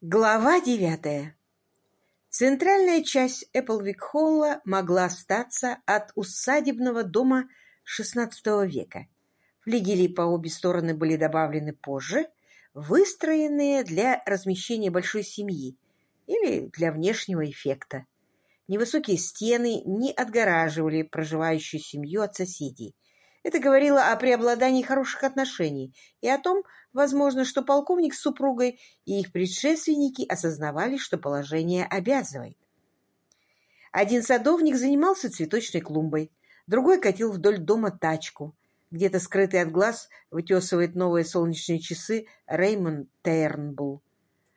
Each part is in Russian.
Глава девятая. Центральная часть Эпплвик-Холла могла остаться от усадебного дома XVI века. Флигели по обе стороны были добавлены позже, выстроенные для размещения большой семьи или для внешнего эффекта. Невысокие стены не отгораживали проживающую семью от соседей. Это говорило о преобладании хороших отношений и о том, возможно, что полковник с супругой и их предшественники осознавали, что положение обязывает. Один садовник занимался цветочной клумбой, другой катил вдоль дома тачку. Где-то скрытый от глаз вытесывает новые солнечные часы Реймонд Тернбул.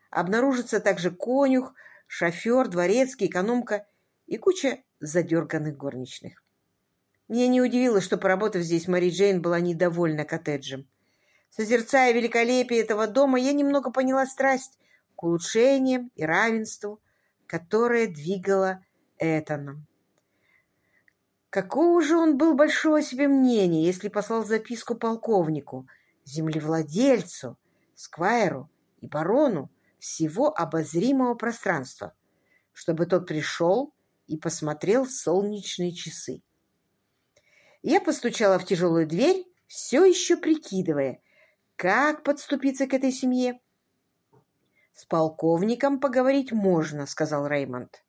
Обнаружится также конюх, шофер, дворецкий, экономка и куча задерганных горничных. Меня не удивило, что, поработав здесь, Мари Джейн была недовольна коттеджем. Созерцая великолепие этого дома, я немного поняла страсть к улучшениям и равенству, которое двигало Этаном. Какого же он был большого себе мнения, если послал записку полковнику, землевладельцу, сквайру и барону всего обозримого пространства, чтобы тот пришел и посмотрел солнечные часы. Я постучала в тяжелую дверь, все еще прикидывая, как подступиться к этой семье. «С полковником поговорить можно», — сказал Реймонд.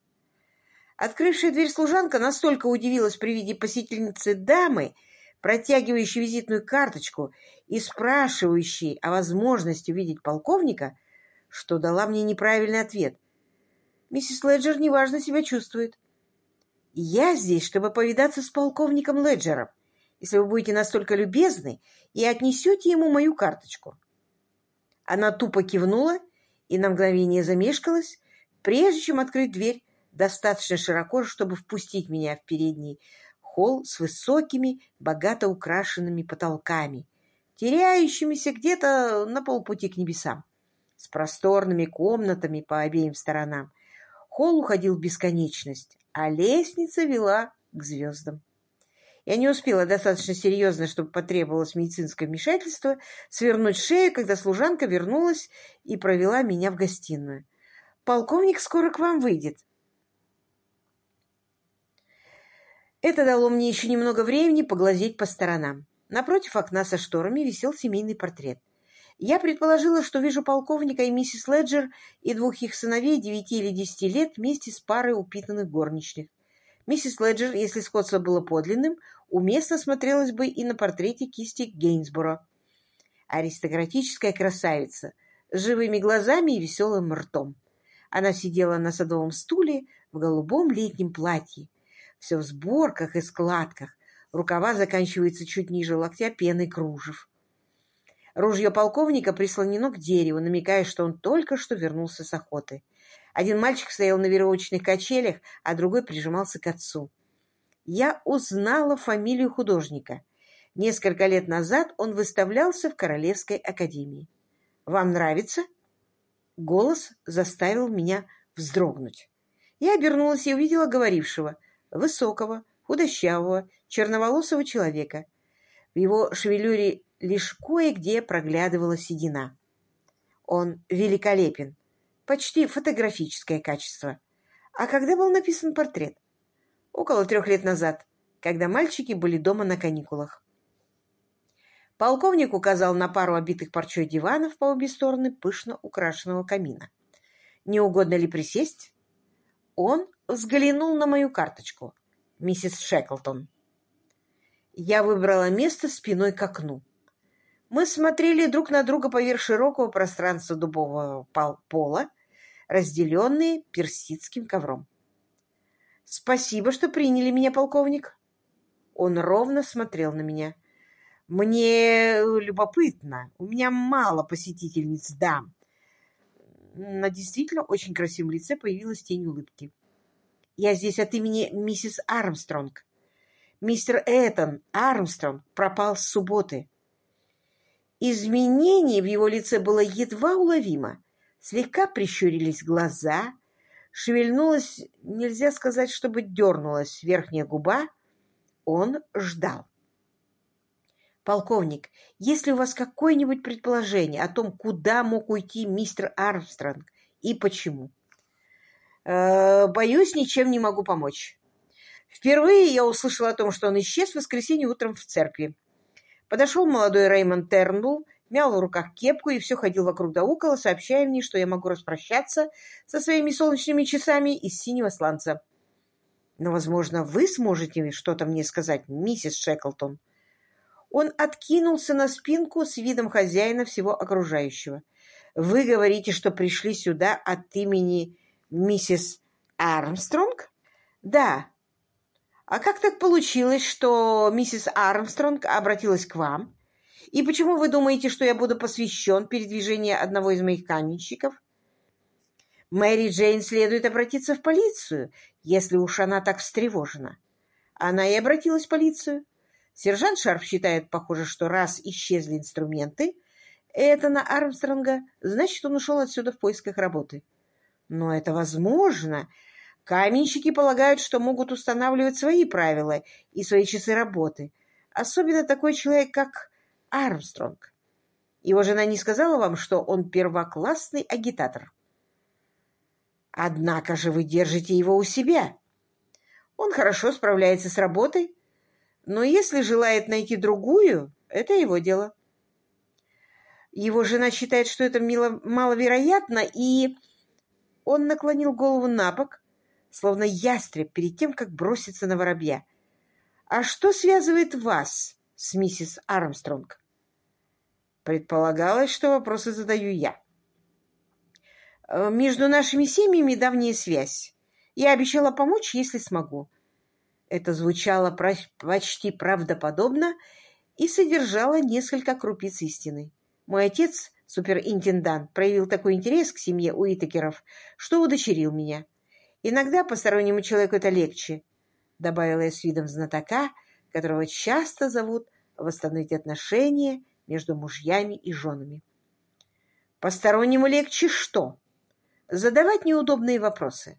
Открывшая дверь служанка настолько удивилась при виде посетительницы дамы, протягивающей визитную карточку и спрашивающей о возможности увидеть полковника, что дала мне неправильный ответ. Миссис Леджер неважно себя чувствует. Я здесь, чтобы повидаться с полковником Леджером, если вы будете настолько любезны и отнесете ему мою карточку. Она тупо кивнула и на мгновение замешкалась, прежде чем открыть дверь достаточно широко, чтобы впустить меня в передний холл с высокими, богато украшенными потолками, теряющимися где-то на полпути к небесам, с просторными комнатами по обеим сторонам. Холл уходил в бесконечность, а лестница вела к звездам. Я не успела достаточно серьезно, чтобы потребовалось медицинское вмешательство, свернуть шею, когда служанка вернулась и провела меня в гостиную. «Полковник скоро к вам выйдет». Это дало мне еще немного времени поглазеть по сторонам. Напротив окна со шторами висел семейный портрет. Я предположила, что вижу полковника и миссис Леджер и двух их сыновей девяти или десяти лет вместе с парой упитанных горничных. Миссис Леджер, если сходство было подлинным, уместно смотрелась бы и на портрете кисти Гейнсборо. Аристократическая красавица с живыми глазами и веселым ртом. Она сидела на садовом стуле в голубом летнем платье, все в сборках и складках, рукава заканчиваются чуть ниже локтя пеной кружев. Ружье полковника прислонено к дереву, намекая, что он только что вернулся с охоты. Один мальчик стоял на веревочных качелях, а другой прижимался к отцу. Я узнала фамилию художника. Несколько лет назад он выставлялся в Королевской академии. «Вам нравится?» Голос заставил меня вздрогнуть. Я обернулась и увидела говорившего, высокого, худощавого, черноволосого человека. В его шевелюре лишь кое-где проглядывала седина. Он великолепен, почти фотографическое качество. А когда был написан портрет? Около трех лет назад, когда мальчики были дома на каникулах. Полковник указал на пару обитых парчой диванов по обе стороны пышно украшенного камина. «Не угодно ли присесть?» Он взглянул на мою карточку. «Миссис Шеклтон». Я выбрала место спиной к окну. Мы смотрели друг на друга поверх широкого пространства дубового пола, разделенные персидским ковром. «Спасибо, что приняли меня, полковник». Он ровно смотрел на меня. «Мне любопытно. У меня мало посетительниц дам». На действительно очень красивом лице появилась тень улыбки. «Я здесь от имени миссис Армстронг. Мистер Этон Армстронг пропал с субботы. Изменение в его лице было едва уловимо. Слегка прищурились глаза, шевельнулась, нельзя сказать, чтобы дернулась верхняя губа. Он ждал. «Полковник, есть ли у вас какое-нибудь предположение о том, куда мог уйти мистер Армстронг и почему. Э, боюсь, ничем не могу помочь. Впервые я услышала о том, что он исчез в воскресенье утром в церкви. Подошел молодой Реймонд Тернбулл, мял в руках кепку и все ходил вокруг да около, сообщая мне, что я могу распрощаться со своими солнечными часами из синего сланца. Но, возможно, вы сможете что-то мне сказать, миссис Шеклтон. Он откинулся на спинку с видом хозяина всего окружающего. Вы говорите, что пришли сюда от имени миссис Армстронг? Да. А как так получилось, что миссис Армстронг обратилась к вам? И почему вы думаете, что я буду посвящен передвижению одного из моих каменщиков? Мэри Джейн следует обратиться в полицию, если уж она так встревожена. Она и обратилась в полицию. Сержант Шарф считает, похоже, что раз исчезли инструменты, это на Армстронга, значит, он ушел отсюда в поисках работы. Но это возможно. Каменщики полагают, что могут устанавливать свои правила и свои часы работы. Особенно такой человек, как Армстронг. Его жена не сказала вам, что он первоклассный агитатор? Однако же вы держите его у себя. Он хорошо справляется с работой, но если желает найти другую, это его дело. Его жена считает, что это мило, маловероятно, и он наклонил голову на бок, словно ястреб перед тем, как броситься на воробья. «А что связывает вас с миссис Армстронг?» Предполагалось, что вопросы задаю я. Э, «Между нашими семьями давняя связь. Я обещала помочь, если смогу». Это звучало почти правдоподобно и содержало несколько крупиц истины. Мой отец, суперинтендант, проявил такой интерес к семье Уитакеров, что удочерил меня. Иногда постороннему человеку это легче, добавила я с видом знатока, которого часто зовут восстановить отношения между мужьями и женами. Постороннему легче что? Задавать неудобные вопросы.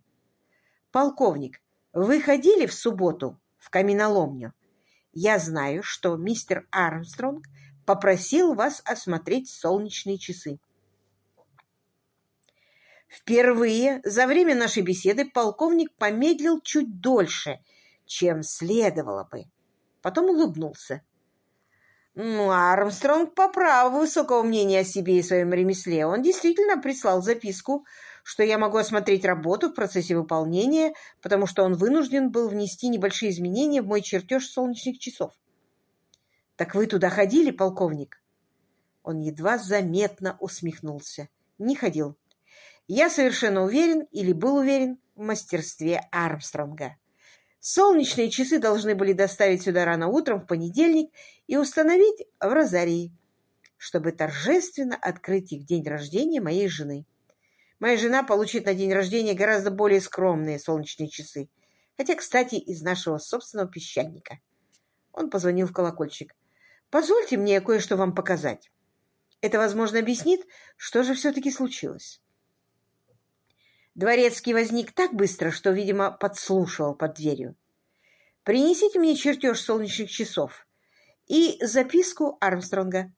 Полковник, вы ходили в субботу в каменоломню? Я знаю, что мистер Армстронг попросил вас осмотреть солнечные часы. Впервые за время нашей беседы полковник помедлил чуть дольше, чем следовало бы. Потом улыбнулся. Ну, Армстронг по праву высокого мнения о себе и своем ремесле. Он действительно прислал записку, что я могу осмотреть работу в процессе выполнения, потому что он вынужден был внести небольшие изменения в мой чертеж солнечных часов. Так вы туда ходили, полковник? Он едва заметно усмехнулся. Не ходил. Я совершенно уверен или был уверен в мастерстве Армстронга. Солнечные часы должны были доставить сюда рано утром в понедельник и установить в Розарии, чтобы торжественно открыть их день рождения моей жены. Моя жена получит на день рождения гораздо более скромные солнечные часы, хотя, кстати, из нашего собственного песчаника. Он позвонил в колокольчик. «Позвольте мне кое-что вам показать. Это, возможно, объяснит, что же все-таки случилось». Дворецкий возник так быстро, что, видимо, подслушивал под дверью. «Принесите мне чертеж солнечных часов и записку Армстронга».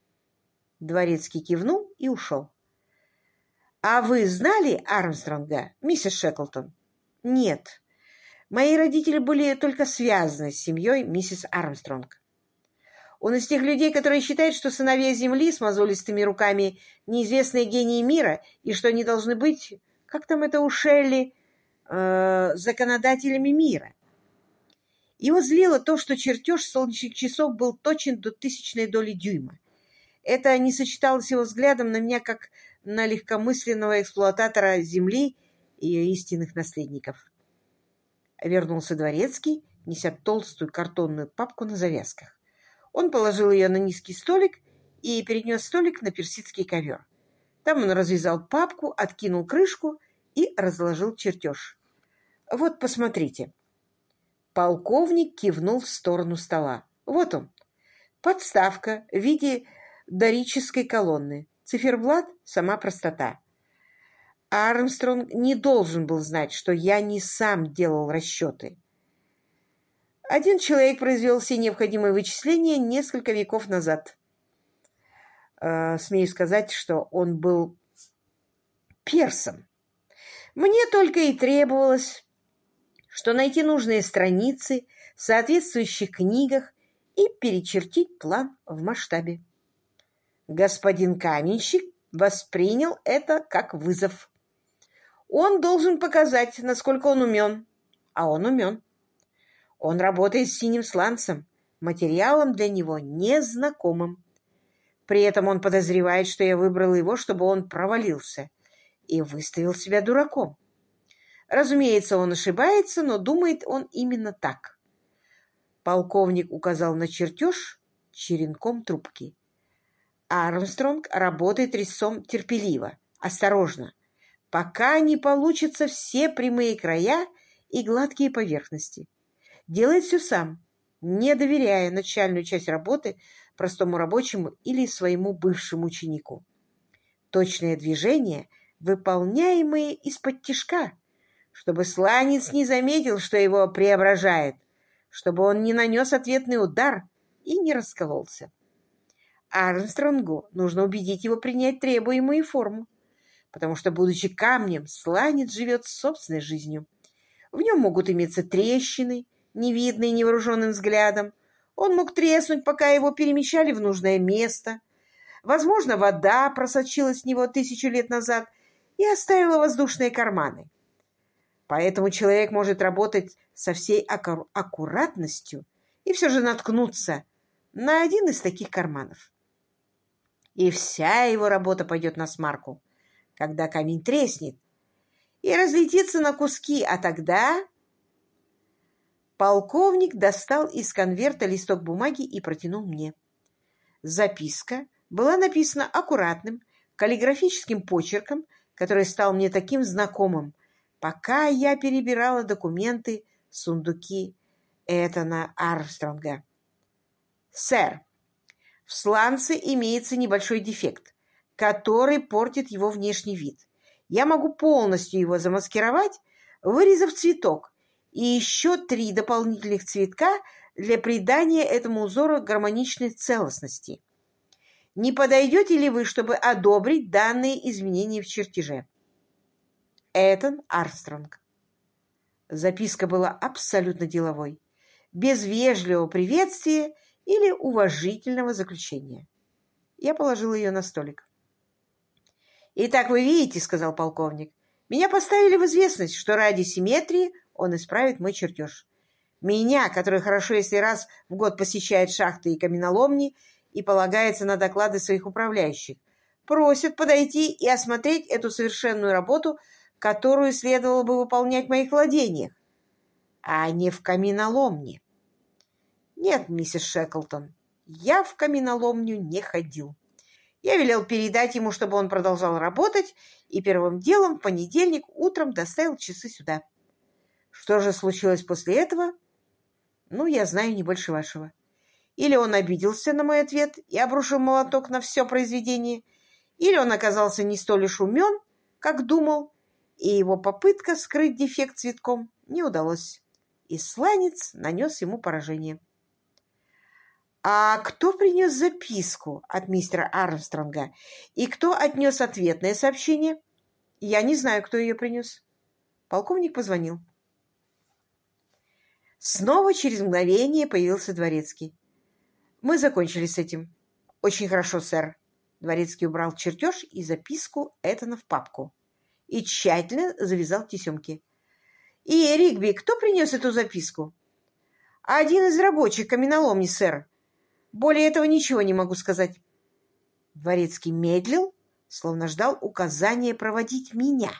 Дворецкий кивнул и ушел. «А вы знали Армстронга, миссис Шеклтон?» «Нет. Мои родители были только связаны с семьей миссис Армстронг. Он из тех людей, которые считают, что сыновья Земли с мозолистыми руками неизвестные гении мира и что они должны быть как там это у Шелли, э, законодателями мира. Его злило то, что чертеж солнечных часов был точен до тысячной доли дюйма. Это не сочеталось его взглядом на меня как на легкомысленного эксплуататора Земли и ее истинных наследников. Вернулся Дворецкий, неся толстую картонную папку на завязках. Он положил ее на низкий столик и перенес столик на персидский ковер. Там он развязал папку, откинул крышку и разложил чертеж. «Вот, посмотрите». Полковник кивнул в сторону стола. «Вот он. Подставка в виде дорической колонны. Циферблат — сама простота. Армстронг не должен был знать, что я не сам делал расчеты. Один человек произвел все необходимые вычисления несколько веков назад. Э, смею сказать, что он был персом Мне только и требовалось, что найти нужные страницы в соответствующих книгах и перечертить план в масштабе. Господин каменщик воспринял это как вызов. Он должен показать, насколько он умен, а он умен. Он работает с синим сланцем, материалом для него незнакомым. При этом он подозревает, что я выбрал его, чтобы он провалился, и выставил себя дураком. Разумеется, он ошибается, но думает он именно так. Полковник указал на чертеж черенком трубки. Армстронг работает резцом терпеливо, осторожно, пока не получатся все прямые края и гладкие поверхности. Делает все сам, не доверяя начальную часть работы простому рабочему или своему бывшему ученику. Точные движения, выполняемые из-под тишка, чтобы сланец не заметил, что его преображает, чтобы он не нанес ответный удар и не раскололся. Армстронгу нужно убедить его принять требуемую форму, потому что, будучи камнем, сланец живет собственной жизнью. В нем могут иметься трещины, невидные невооруженным взглядом. Он мог треснуть, пока его перемещали в нужное место. Возможно, вода просочилась в него тысячу лет назад и оставила воздушные карманы. Поэтому человек может работать со всей аккуратностью и все же наткнуться на один из таких карманов и вся его работа пойдет на смарку, когда камень треснет и разлетится на куски, а тогда... Полковник достал из конверта листок бумаги и протянул мне. Записка была написана аккуратным, каллиграфическим почерком, который стал мне таким знакомым, пока я перебирала документы сундуки Этана Армстронга. «Сэр, в сланце имеется небольшой дефект, который портит его внешний вид. Я могу полностью его замаскировать, вырезав цветок и еще три дополнительных цветка для придания этому узору гармоничной целостности. Не подойдете ли вы, чтобы одобрить данные изменения в чертеже? Этан Армстронг. Записка была абсолютно деловой, без вежливого приветствия или уважительного заключения. Я положил ее на столик. «Итак, вы видите, — сказал полковник, — меня поставили в известность, что ради симметрии он исправит мой чертеж. Меня, который хорошо, если раз в год посещает шахты и каменоломни и полагается на доклады своих управляющих, просят подойти и осмотреть эту совершенную работу, которую следовало бы выполнять в моих владениях, а не в каменоломне. Нет, миссис Шеклтон, я в каменоломню не ходил. Я велел передать ему, чтобы он продолжал работать, и первым делом в понедельник утром доставил часы сюда. Что же случилось после этого? Ну, я знаю не больше вашего. Или он обиделся на мой ответ и обрушил молоток на все произведение, или он оказался не столь уж умен, как думал, и его попытка скрыть дефект цветком не удалось. И сланец нанес ему поражение. «А кто принес записку от мистера Армстронга? И кто отнес ответное сообщение?» «Я не знаю, кто ее принес». Полковник позвонил. Снова через мгновение появился Дворецкий. «Мы закончили с этим». «Очень хорошо, сэр». Дворецкий убрал чертеж и записку Этана в папку и тщательно завязал тесемки. «И, Ригби, кто принес эту записку?» «Один из рабочих каменоломни, сэр. Более этого ничего не могу сказать. Дворецкий медлил, словно ждал указания проводить меня.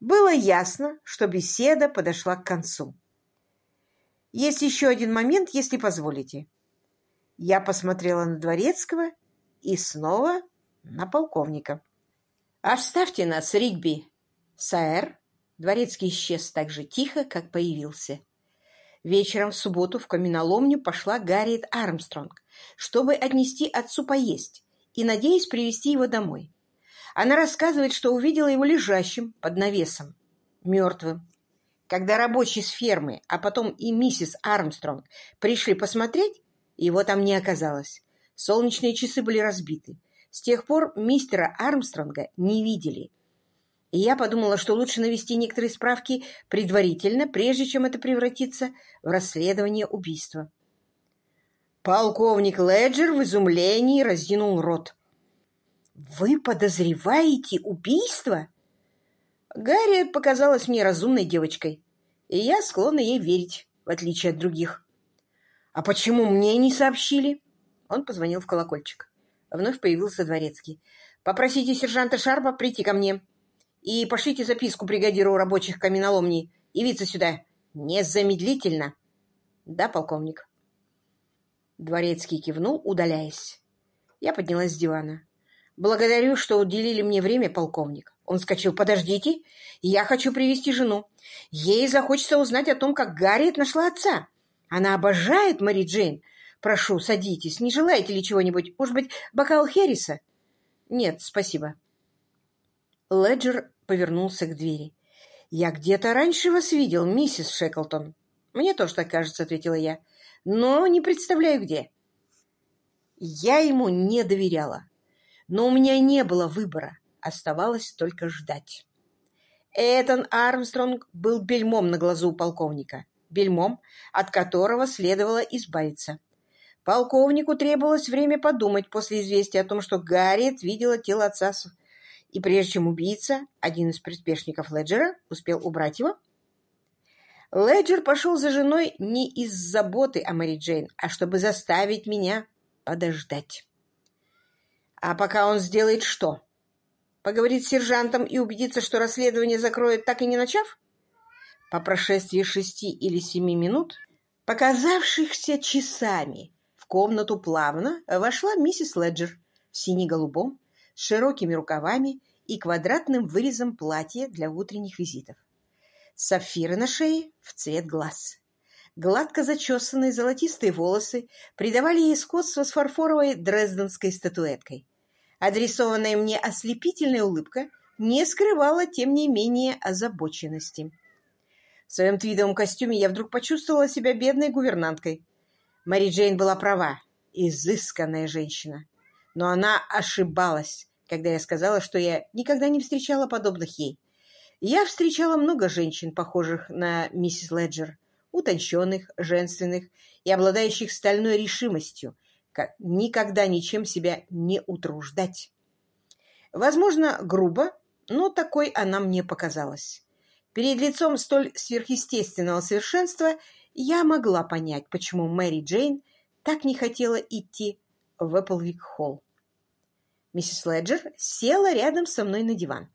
Было ясно, что беседа подошла к концу. Есть еще один момент, если позволите. Я посмотрела на Дворецкого и снова на полковника. «Оставьте нас, Ригби!» «Сэр!» Дворецкий исчез так же тихо, как появился. Вечером в субботу в каменоломню пошла Гарриет Армстронг, чтобы отнести отцу поесть и, надеясь, привести его домой. Она рассказывает, что увидела его лежащим под навесом, мертвым. Когда рабочие с фермы, а потом и миссис Армстронг пришли посмотреть, его там не оказалось. Солнечные часы были разбиты. С тех пор мистера Армстронга не видели. и я подумала, что лучше навести некоторые справки предварительно, прежде чем это превратится в расследование убийства. Полковник Леджер в изумлении разинул рот. «Вы подозреваете убийство?» Гарри показалась мне разумной девочкой, и я склонна ей верить, в отличие от других. «А почему мне не сообщили?» Он позвонил в колокольчик. Вновь появился дворецкий. «Попросите сержанта Шарпа прийти ко мне и пошлите записку бригадиру рабочих каменоломни явиться сюда. Незамедлительно!» «Да, полковник». Дворецкий кивнул, удаляясь. Я поднялась с дивана. «Благодарю, что уделили мне время, полковник». Он вскочил. «Подождите, я хочу привести жену. Ей захочется узнать о том, как Гарриет нашла отца. Она обожает Мэри Джейн. Прошу, садитесь. Не желаете ли чего-нибудь? Может быть, бокал Херриса?» «Нет, спасибо». Леджер повернулся к двери. «Я где-то раньше вас видел, миссис Шеклтон». «Мне тоже так кажется», — ответила я. «Но не представляю, где». Я ему не доверяла. Но у меня не было выбора. Оставалось только ждать. Этан Армстронг был бельмом на глазу у полковника. Бельмом, от которого следовало избавиться. Полковнику требовалось время подумать после известия о том, что Гарриет видела тело отца. И прежде чем убийца, один из приспешников Леджера, успел убрать его, Леджер пошел за женой не из заботы о Мэри Джейн, а чтобы заставить меня подождать. А пока он сделает что? Поговорит с сержантом и убедиться, что расследование закроет, так и не начав? По прошествии шести или семи минут, показавшихся часами, в комнату плавно вошла миссис Леджер в сине-голубом, с широкими рукавами и квадратным вырезом платья для утренних визитов. Сапфиры на шее в цвет глаз. Гладко зачесанные золотистые волосы придавали ей сходство с фарфоровой дрезденской статуэткой. Адресованная мне ослепительная улыбка не скрывала, тем не менее, озабоченности. В своем твидовом костюме я вдруг почувствовала себя бедной гувернанткой. Мари Джейн была права, изысканная женщина. Но она ошибалась, когда я сказала, что я никогда не встречала подобных ей. Я встречала много женщин, похожих на миссис Леджер, утонченных, женственных и обладающих стальной решимостью, как никогда ничем себя не утруждать. Возможно, грубо, но такой она мне показалась. Перед лицом столь сверхъестественного совершенства я могла понять, почему Мэри Джейн так не хотела идти в Эпплвик-холл. Миссис Леджер села рядом со мной на диван.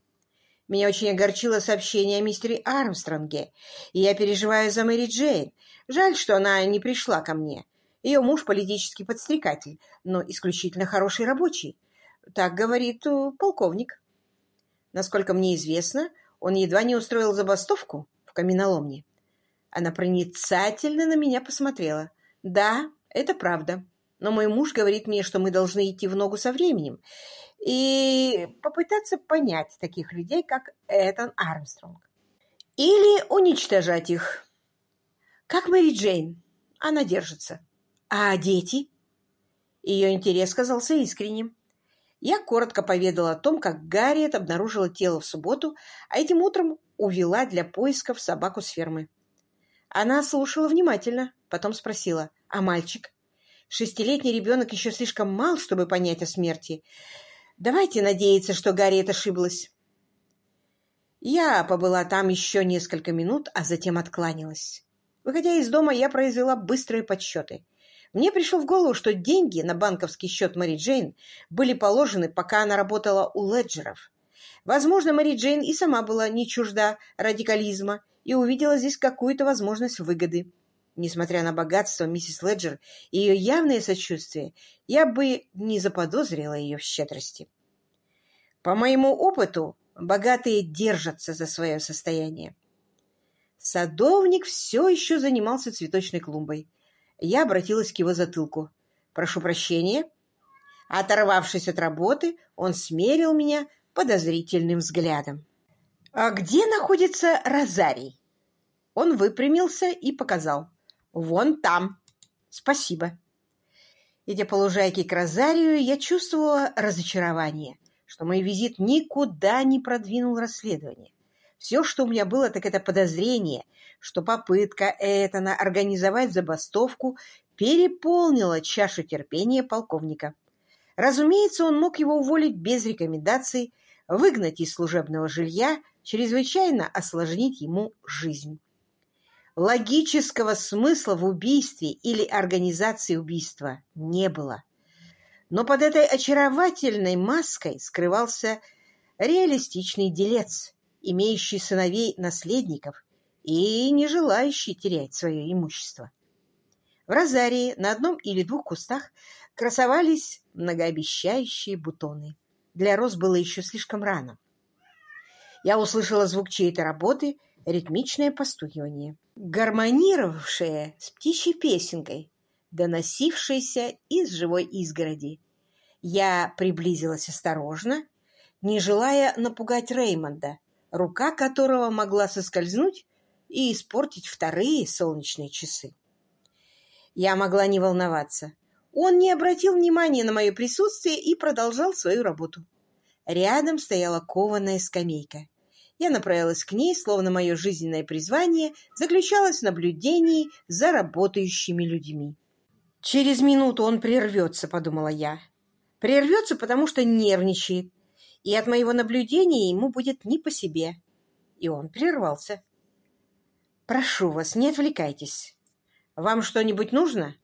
Меня очень огорчило сообщение о мистере Армстронге, и я переживаю за Мэри Джейн. Жаль, что она не пришла ко мне. Ее муж политический подстрекатель, но исключительно хороший рабочий. Так говорит э, полковник. Насколько мне известно, он едва не устроил забастовку в каменоломне. Она проницательно на меня посмотрела. Да, это правда. Но мой муж говорит мне, что мы должны идти в ногу со временем и попытаться понять таких людей, как Этан Армстронг. Или уничтожать их. Как Мэри Джейн. Она держится. А дети? Ее интерес казался искренним. Я коротко поведала о том, как Гарриет обнаружила тело в субботу, а этим утром увела для поисков собаку с фермы. Она слушала внимательно, потом спросила, а мальчик? Шестилетний ребенок еще слишком мал, чтобы понять о смерти. Давайте надеяться, что Гарриет ошиблась. Я побыла там еще несколько минут, а затем откланялась. Выходя из дома, я произвела быстрые подсчеты — мне пришло в голову, что деньги на банковский счет Мэри Джейн были положены, пока она работала у Леджеров. Возможно, Мэри Джейн и сама была не чужда радикализма и увидела здесь какую-то возможность выгоды. Несмотря на богатство миссис Леджер и ее явное сочувствие, я бы не заподозрила ее в щедрости. По моему опыту, богатые держатся за свое состояние. Садовник все еще занимался цветочной клумбой. Я обратилась к его затылку. «Прошу прощения». Оторвавшись от работы, он смерил меня подозрительным взглядом. «А где находится Розарий?» Он выпрямился и показал. «Вон там. Спасибо». Идя по лужайке к Розарию, я чувствовала разочарование. что мой визит никуда не продвинул расследование. Все, что у меня было, так это подозрение, что попытка Этана организовать забастовку переполнила чашу терпения полковника. Разумеется, он мог его уволить без рекомендаций, выгнать из служебного жилья, чрезвычайно осложнить ему жизнь. Логического смысла в убийстве или организации убийства не было. Но под этой очаровательной маской скрывался реалистичный делец, имеющий сыновей-наследников и не желающий терять свое имущество. В розарии на одном или двух кустах красовались многообещающие бутоны. Для роз было еще слишком рано. Я услышала звук чьей-то работы, ритмичное постукивание, гармонировавшее с птичьей песенкой, доносившейся из живой изгороди. Я приблизилась осторожно, не желая напугать Реймонда, рука которого могла соскользнуть и испортить вторые солнечные часы. Я могла не волноваться. Он не обратил внимания на мое присутствие и продолжал свою работу. Рядом стояла кованая скамейка. Я направилась к ней, словно мое жизненное призвание заключалось в наблюдении за работающими людьми. «Через минуту он прервется», — подумала я. «Прервется, потому что нервничает, и от моего наблюдения ему будет не по себе». И он прервался. «Прошу вас, не отвлекайтесь. Вам что-нибудь нужно?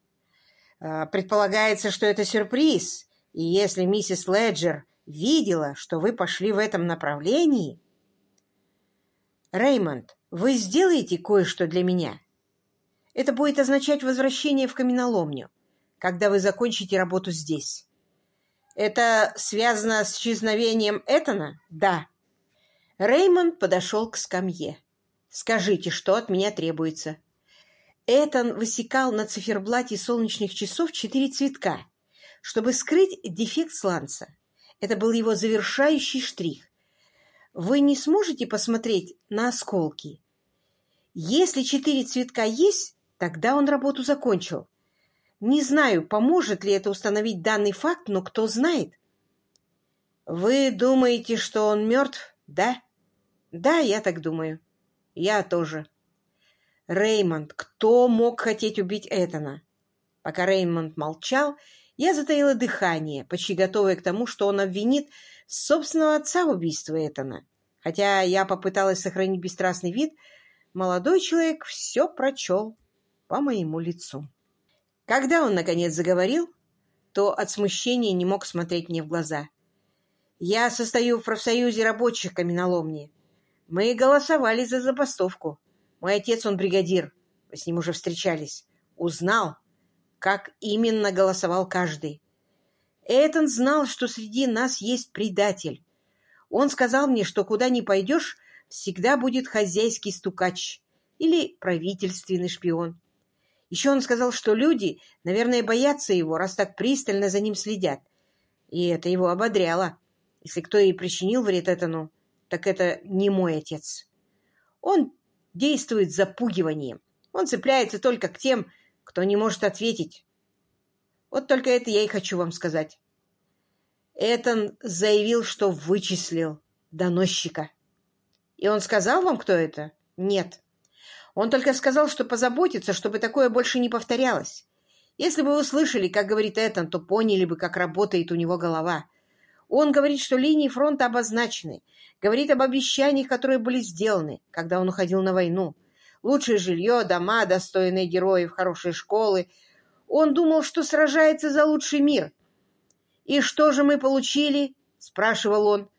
А, предполагается, что это сюрприз, и если миссис Леджер видела, что вы пошли в этом направлении... Реймонд, вы сделаете кое-что для меня? Это будет означать возвращение в каменоломню, когда вы закончите работу здесь. Это связано с исчезновением Этана? Да. Реймонд подошел к скамье. Скажите, что от меня требуется? Этан высекал на циферблате солнечных часов четыре цветка, чтобы скрыть дефект сланца. Это был его завершающий штрих. Вы не сможете посмотреть на осколки? Если четыре цветка есть, тогда он работу закончил. Не знаю, поможет ли это установить данный факт, но кто знает. Вы думаете, что он мертв, да? Да, я так думаю. Я тоже. Реймонд, кто мог хотеть убить Этана? Пока Реймонд молчал, я затаила дыхание, почти готовая к тому, что он обвинит собственного отца в убийстве Этана. Хотя я попыталась сохранить бесстрастный вид, молодой человек все прочел по моему лицу. Когда он, наконец, заговорил, то от смущения не мог смотреть мне в глаза. «Я состою в профсоюзе рабочих каменоломни. Мы голосовали за забастовку. Мой отец, он бригадир, вы с ним уже встречались, узнал, как именно голосовал каждый. Этон знал, что среди нас есть предатель. Он сказал мне, что куда ни пойдешь, всегда будет хозяйский стукач или правительственный шпион. Еще он сказал, что люди, наверное, боятся его, раз так пристально за ним следят. И это его ободряло. Если кто и причинил вред Этану, так это не мой отец. Он действует запугиванием. Он цепляется только к тем, кто не может ответить. Вот только это я и хочу вам сказать. Этон заявил, что вычислил доносчика. И он сказал вам, кто это? Нет. Он только сказал, что позаботится, чтобы такое больше не повторялось. Если бы вы услышали, как говорит Этон, то поняли бы, как работает у него голова. Он говорит, что линии фронта обозначены, говорит об обещаниях, которые были сделаны, когда он уходил на войну. Лучшее жилье, дома, достойные героев, хорошие школы. Он думал, что сражается за лучший мир. «И что же мы получили?» — спрашивал он.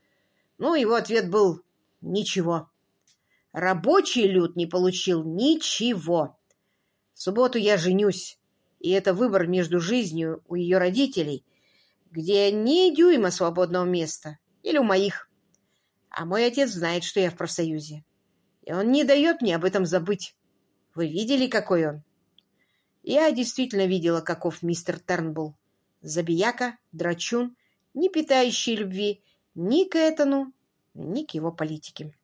Ну, его ответ был «ничего». Рабочий люд не получил ничего. В субботу я женюсь, и это выбор между жизнью у ее родителей, где ни дюйма свободного места, или у моих. А мой отец знает, что я в профсоюзе. И он не дает мне об этом забыть. Вы видели, какой он? Я действительно видела, каков мистер Тернбулл. Забияка, драчун, не питающий любви ни к Этану, ни к его политике.